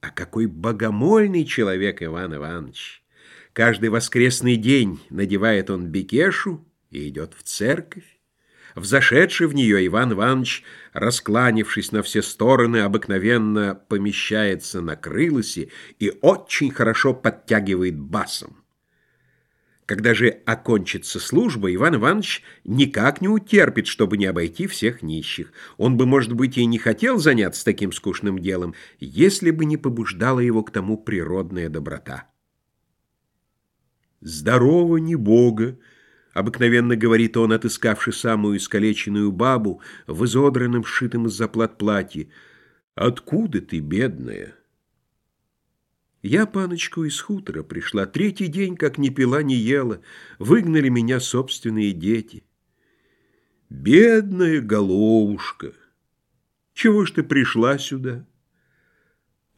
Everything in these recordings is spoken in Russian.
А какой богомольный человек Иван Иванович! Каждый воскресный день надевает он бекешу и идет в церковь. Взошедший в нее Иван Иванович, раскланившись на все стороны, обыкновенно помещается на крылосе и очень хорошо подтягивает басом. Когда же окончится служба, Иван Иванович никак не утерпит, чтобы не обойти всех нищих. Он бы, может быть, и не хотел заняться таким скучным делом, если бы не побуждала его к тому природная доброта. «Здорово, не Бога!» — обыкновенно говорит он, отыскавший самую искалеченную бабу в изодранном, сшитом из заплат платье. «Откуда ты, бедная?» Я, паночку, из хутора пришла, третий день, как ни пила, ни ела, выгнали меня собственные дети. Бедная головушка, чего ж ты пришла сюда?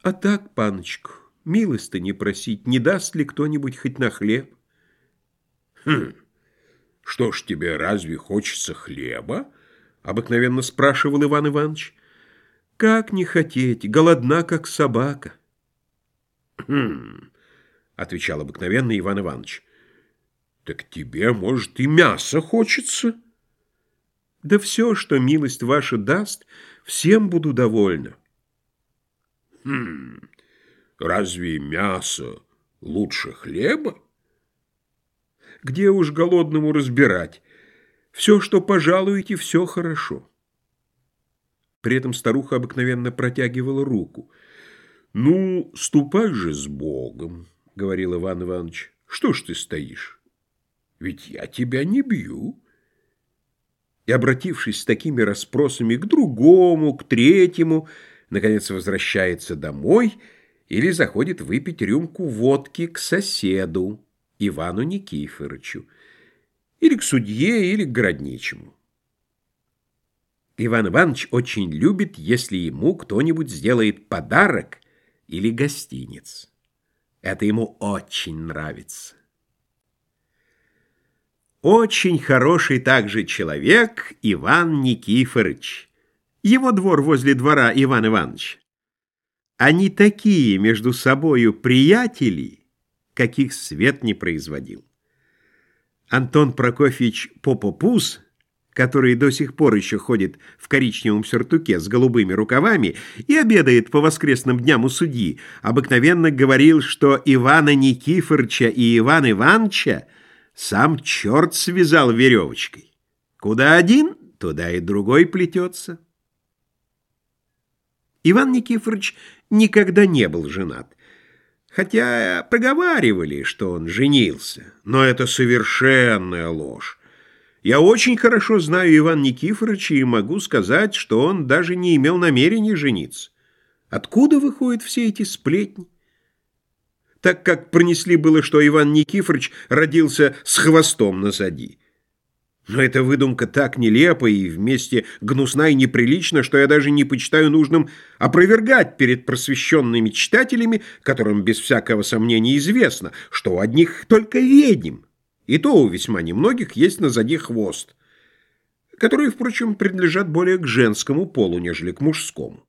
А так, паночку, милости не просить, не даст ли кто-нибудь хоть на хлеб? Хм, что ж тебе, разве хочется хлеба? Обыкновенно спрашивал Иван Иванович. Как не хотеть, голодна, как собака. «Хм...» — отвечал обыкновенно Иван Иванович. «Так тебе, может, и мясо хочется?» «Да все, что милость ваша даст, всем буду довольна». «Хм... Разве мясо лучше хлеба?» «Где уж голодному разбирать? Все, что пожалуете, все хорошо». При этом старуха обыкновенно протягивала руку — «Ну, ступай же с Богом», — говорил Иван Иванович. «Что ж ты стоишь? Ведь я тебя не бью». И, обратившись с такими расспросами к другому, к третьему, наконец возвращается домой или заходит выпить рюмку водки к соседу, Ивану Никифоровичу, или к судье, или к городничему. Иван Иванович очень любит, если ему кто-нибудь сделает подарок или гостиниц. Это ему очень нравится. Очень хороший также человек Иван Никифорович. Его двор возле двора Иван Иванович. Они такие между собою приятели, каких свет не производил. Антон Прокофьевич Попопус который до сих пор еще ходит в коричневом сюртуке с голубыми рукавами и обедает по воскресным дням у судьи, обыкновенно говорил, что Ивана Никифорча и Ивана Ивановича сам черт связал веревочкой. Куда один, туда и другой плетется. Иван Никифорович никогда не был женат, хотя проговаривали, что он женился, но это совершенная ложь. Я очень хорошо знаю Ивана Никифоровича и могу сказать, что он даже не имел намерения жениться. Откуда выходят все эти сплетни? Так как пронесли было, что Иван Никифорович родился с хвостом назади. Но эта выдумка так нелепа и вместе гнусна и неприлична, что я даже не почитаю нужным опровергать перед просвещенными читателями, которым без всякого сомнения известно, что у одних только ведьм и то у весьма немногих есть назади хвост, которые, впрочем, принадлежат более к женскому полу, нежели к мужскому.